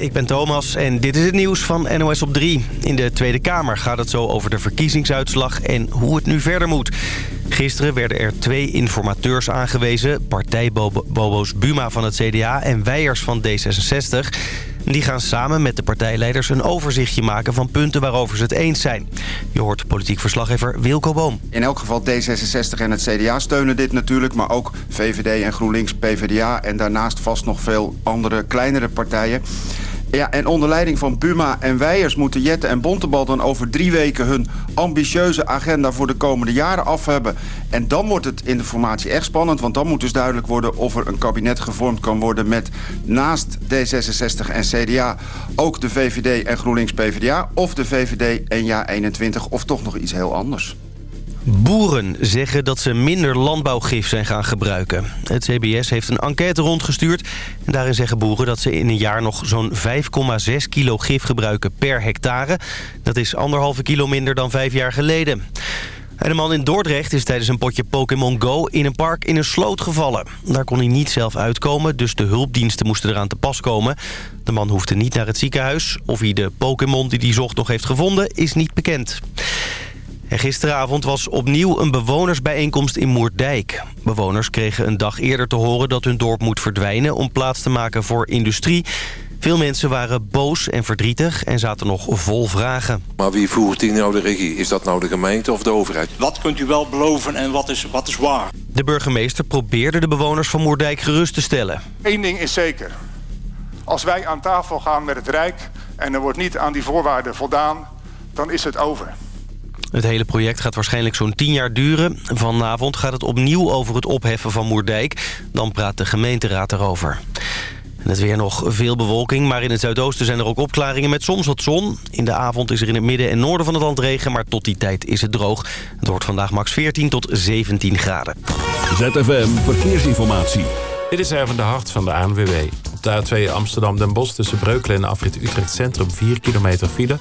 ik ben Thomas en dit is het nieuws van NOS op 3. In de Tweede Kamer gaat het zo over de verkiezingsuitslag en hoe het nu verder moet. Gisteren werden er twee informateurs aangewezen. Partijbobo's Buma van het CDA en Weijers van D66. Die gaan samen met de partijleiders een overzichtje maken van punten waarover ze het eens zijn. Je hoort politiek verslaggever Wilco Boom. In elk geval D66 en het CDA steunen dit natuurlijk, maar ook VVD en GroenLinks, PvdA en daarnaast vast nog veel andere kleinere partijen. Ja, en onder leiding van Buma en Weijers moeten Jette en Bontebal dan over drie weken hun ambitieuze agenda voor de komende jaren af hebben. En dan wordt het in de formatie echt spannend, want dan moet dus duidelijk worden of er een kabinet gevormd kan worden met naast D66 en CDA ook de VVD en GroenLinks PvdA of de VVD en Ja21 of toch nog iets heel anders. Boeren zeggen dat ze minder landbouwgif zijn gaan gebruiken. Het CBS heeft een enquête rondgestuurd. En daarin zeggen boeren dat ze in een jaar nog zo'n 5,6 kilo gif gebruiken per hectare. Dat is anderhalve kilo minder dan vijf jaar geleden. En een man in Dordrecht is tijdens een potje Pokémon Go in een park in een sloot gevallen. Daar kon hij niet zelf uitkomen, dus de hulpdiensten moesten eraan te pas komen. De man hoefde niet naar het ziekenhuis. Of hij de Pokémon die hij zocht nog heeft gevonden, is niet bekend. En gisteravond was opnieuw een bewonersbijeenkomst in Moerdijk. Bewoners kregen een dag eerder te horen dat hun dorp moet verdwijnen... om plaats te maken voor industrie. Veel mensen waren boos en verdrietig en zaten nog vol vragen. Maar wie voert hier nou de regie? Is dat nou de gemeente of de overheid? Wat kunt u wel beloven en wat is, wat is waar? De burgemeester probeerde de bewoners van Moerdijk gerust te stellen. Eén ding is zeker. Als wij aan tafel gaan met het Rijk en er wordt niet aan die voorwaarden voldaan... dan is het over. Het hele project gaat waarschijnlijk zo'n 10 jaar duren. Vanavond gaat het opnieuw over het opheffen van Moerdijk. Dan praat de gemeenteraad erover. En het weer nog veel bewolking, maar in het zuidoosten zijn er ook opklaringen met soms wat zon. In de avond is er in het midden en noorden van het land regen, maar tot die tijd is het droog. Het wordt vandaag max 14 tot 17 graden. ZFM Verkeersinformatie. Dit is even de hart van de ANWB. Op de A2 Amsterdam-Den Bosch tussen Breukelen en Afrit Utrecht Centrum 4 kilometer file.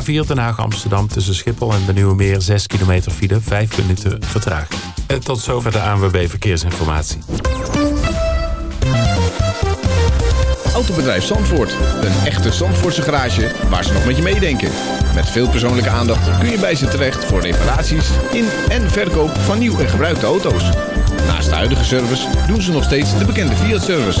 A4 Den Haag-Amsterdam tussen Schiphol en de Nieuwe Meer 6 kilometer file. 5 minuten vertraging. En tot zover de ANWB Verkeersinformatie. Autobedrijf Zandvoort. Een echte Zandvoortse garage waar ze nog met je meedenken. Met veel persoonlijke aandacht kun je bij ze terecht voor reparaties in en verkoop van nieuw en gebruikte auto's. Naast de huidige service doen ze nog steeds de bekende Fiat-service.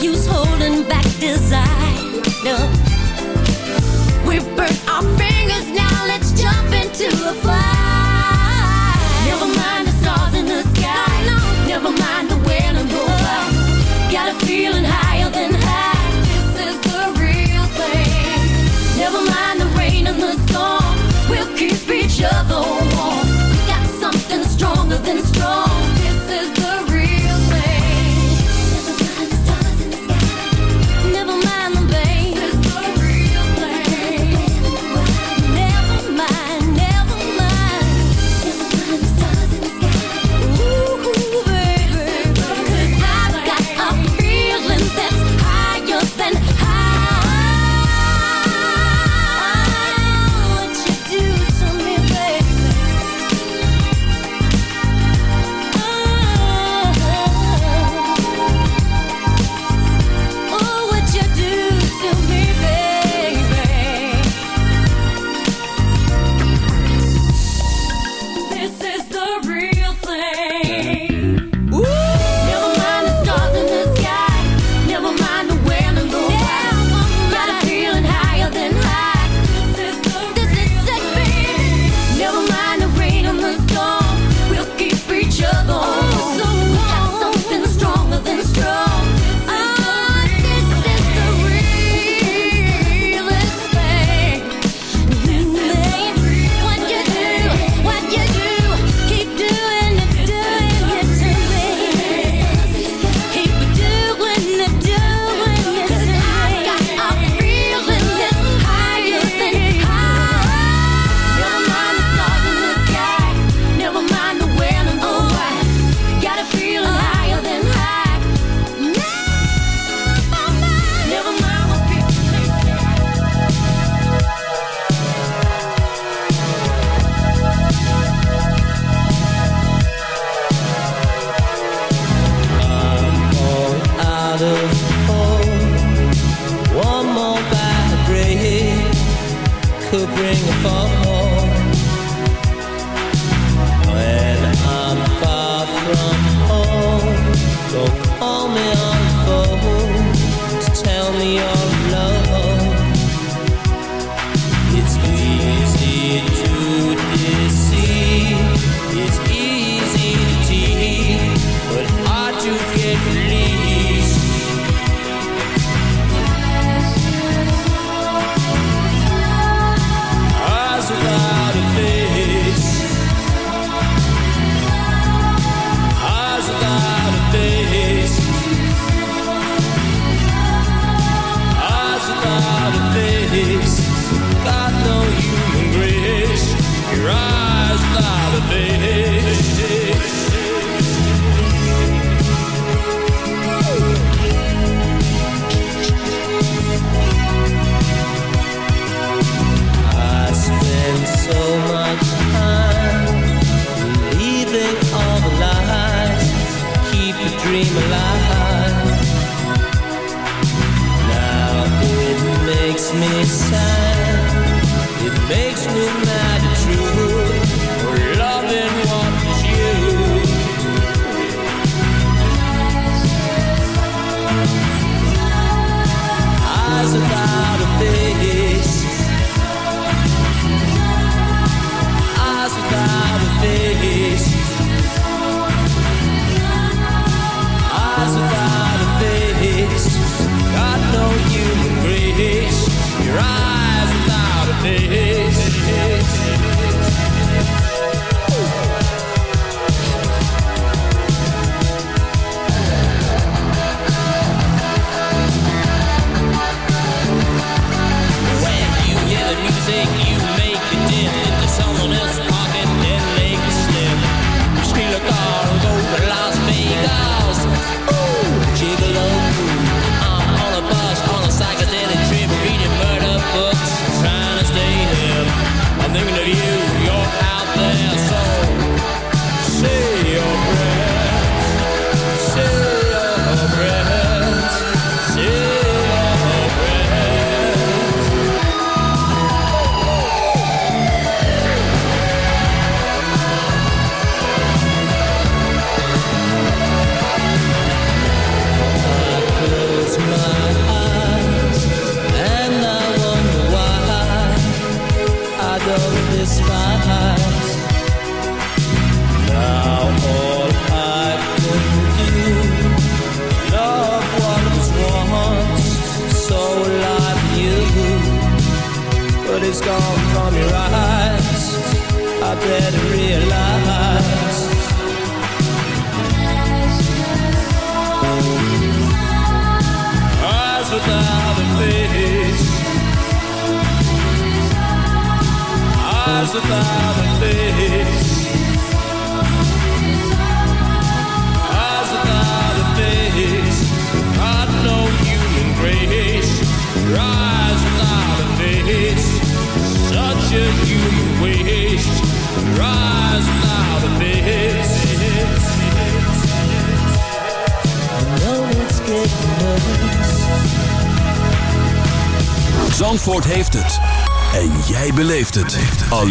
use holding back desire. We burnt our fingers, now let's jump into fire. Never mind the stars in the sky. Never mind the. Got a feeling higher than high. This is the real thing. Never mind the rain and the storm. We'll keep each other warm. We got something stronger than strong.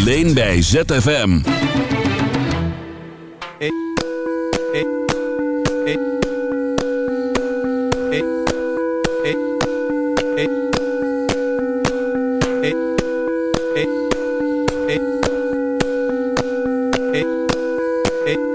alleen bij ZFM. Hey.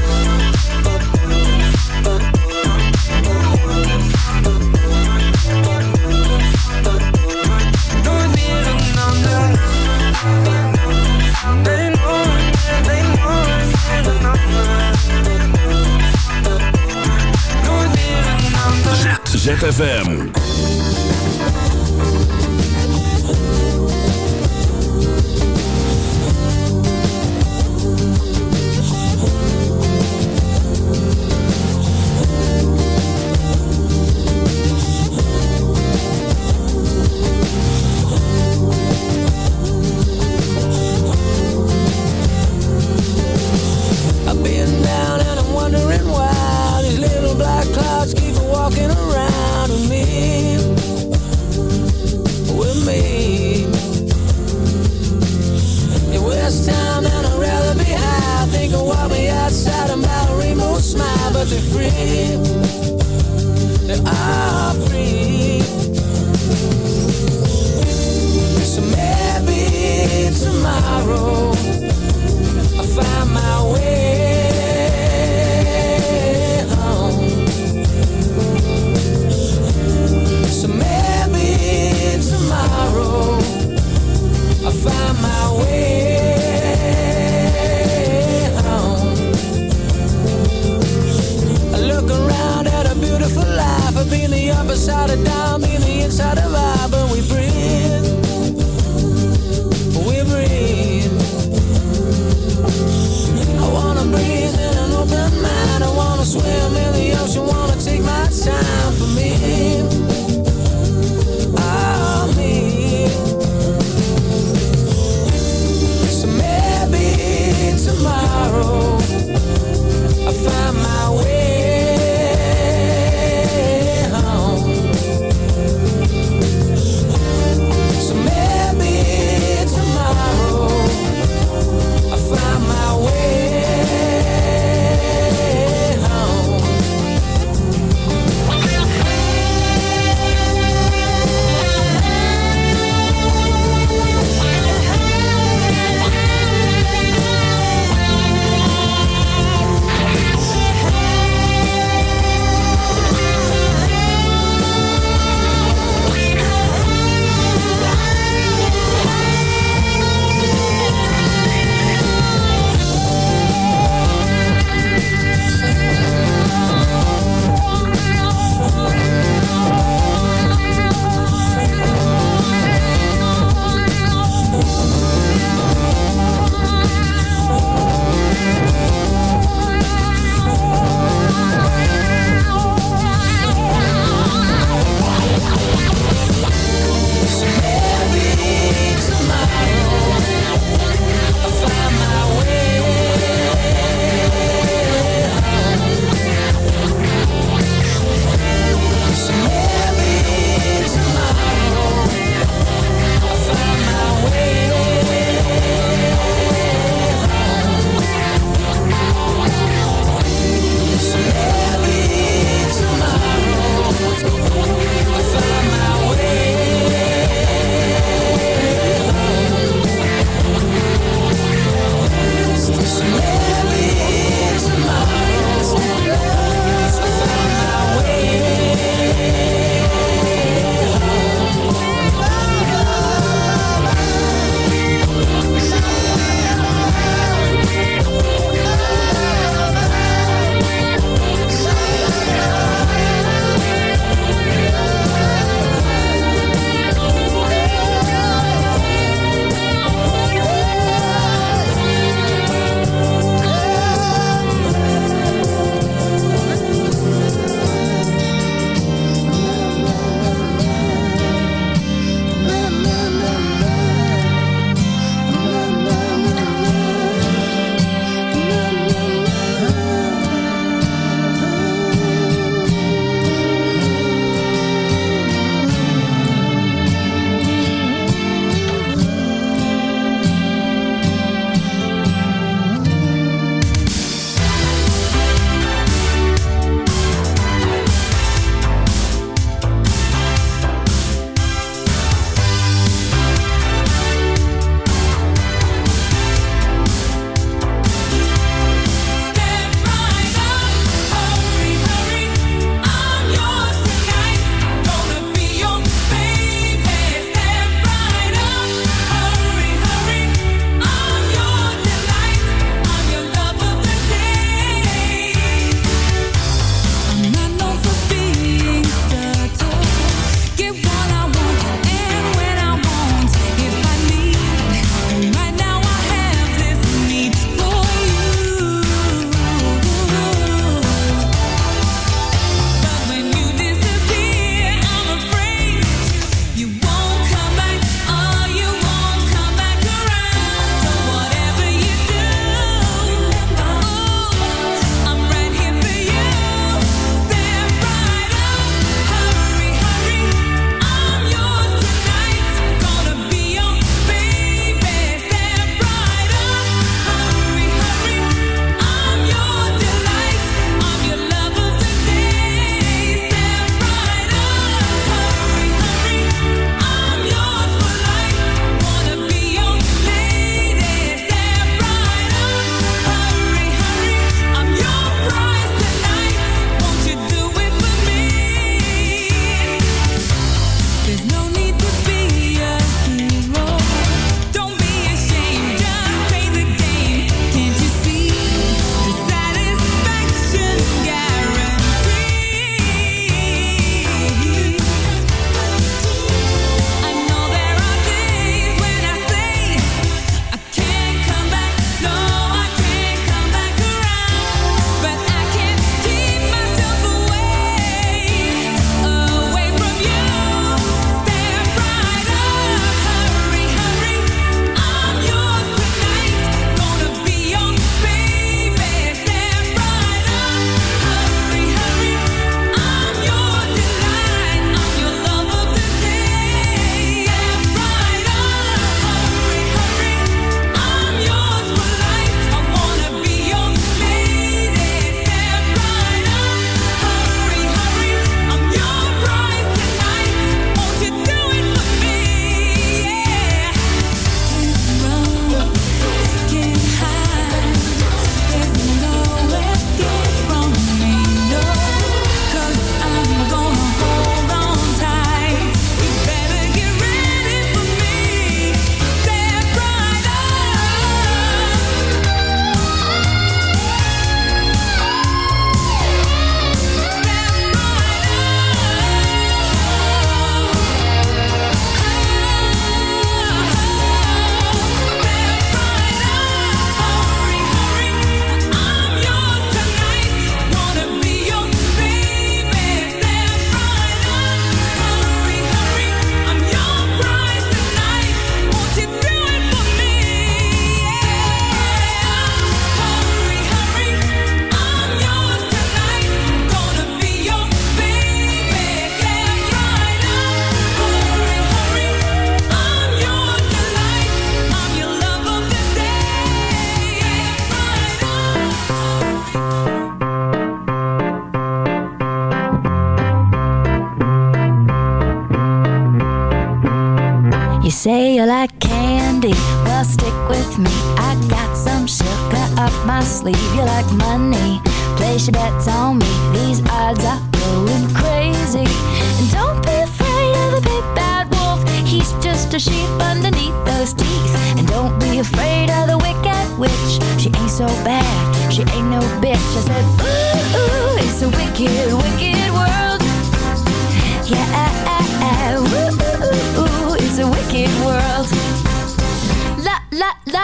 ZFM.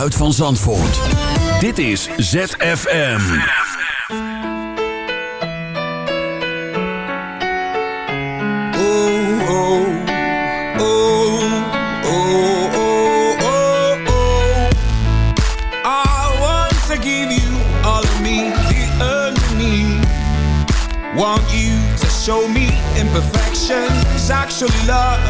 Geluid van Zandvoort. Dit is ZFM. oh, oh, oh, oh, oh, oh. I want to give you all. Want you to show me imperfections, actually love.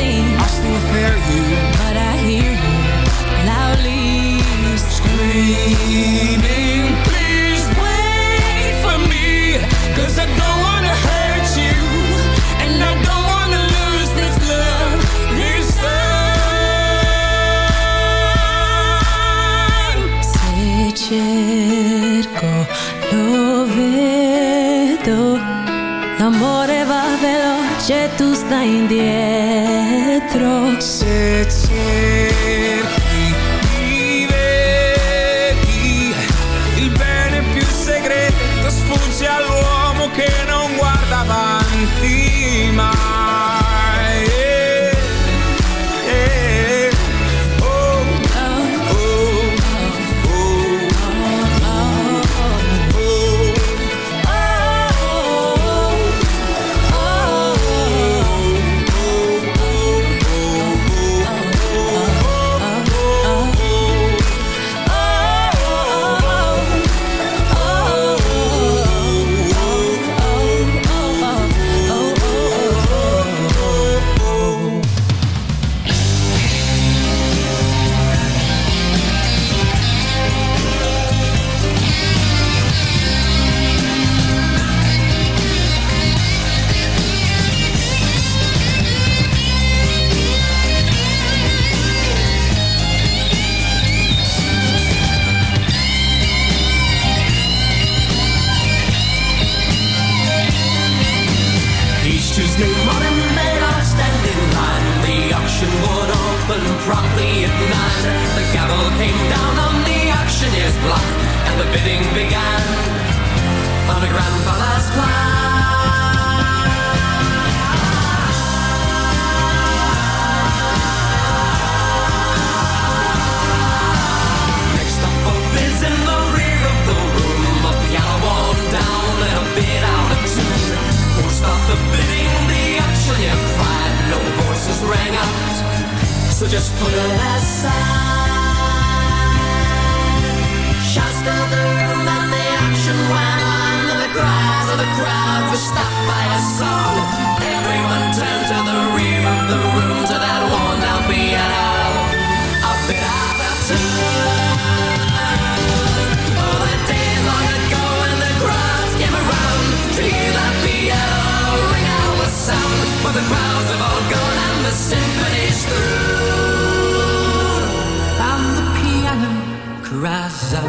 everlasting. I still fear you But I hear you loudly screaming Please wait for me Cause I don't wanna hurt you And I don't wanna lose this love This time Se cerco, lo vedo. Oh. L'amore va veloce, tu stai indietro.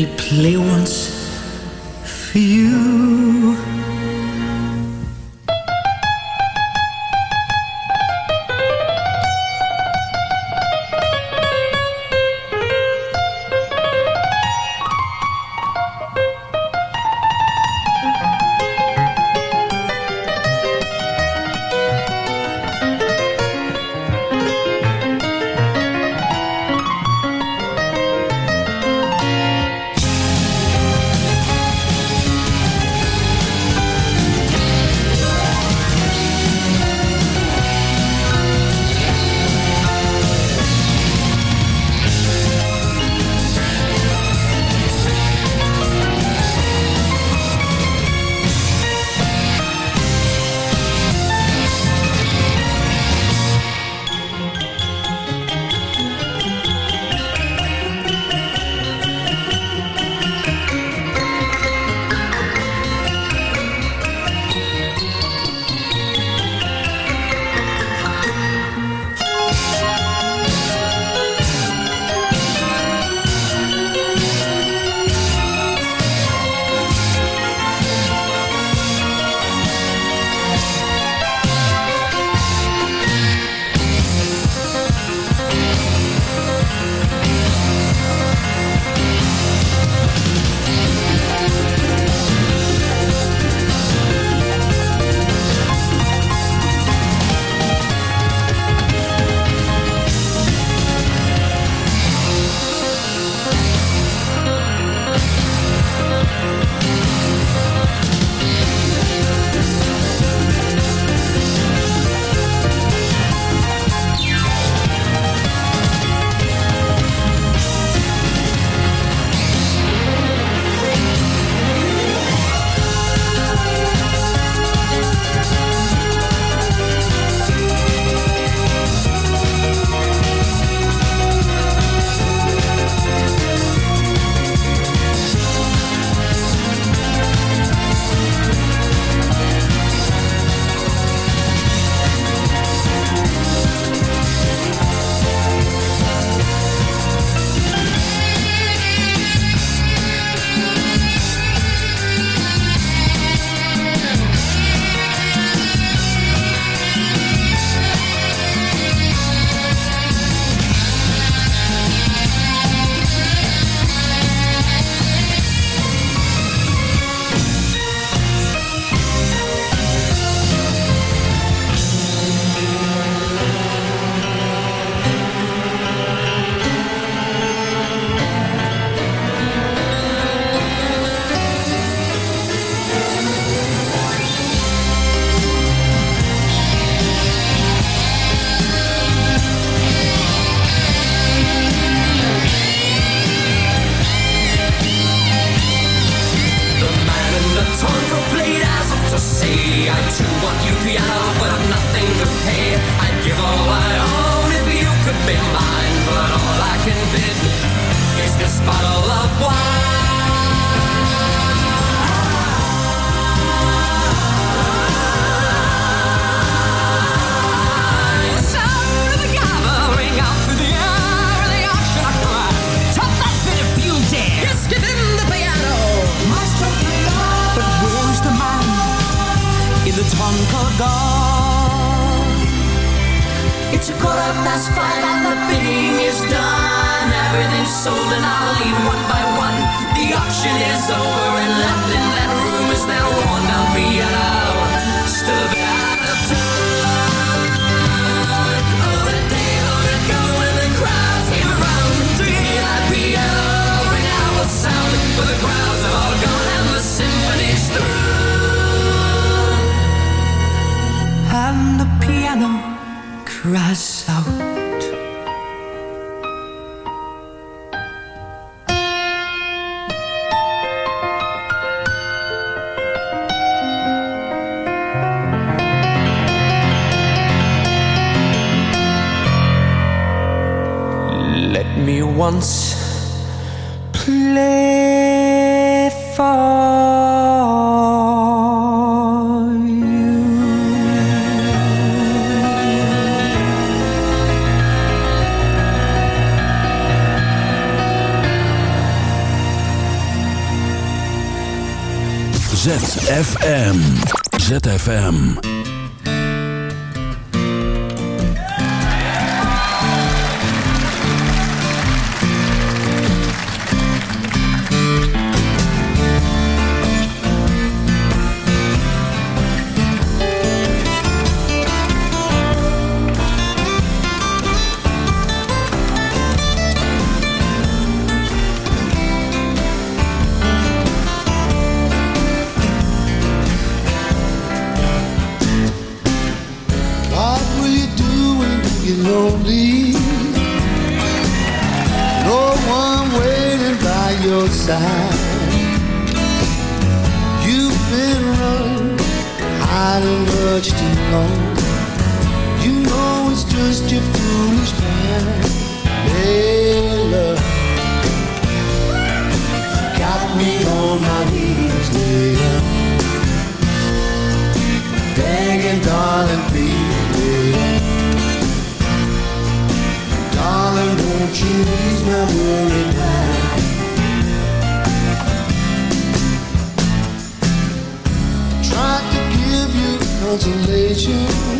Me play once for you. ZFM. ZFM. 谢。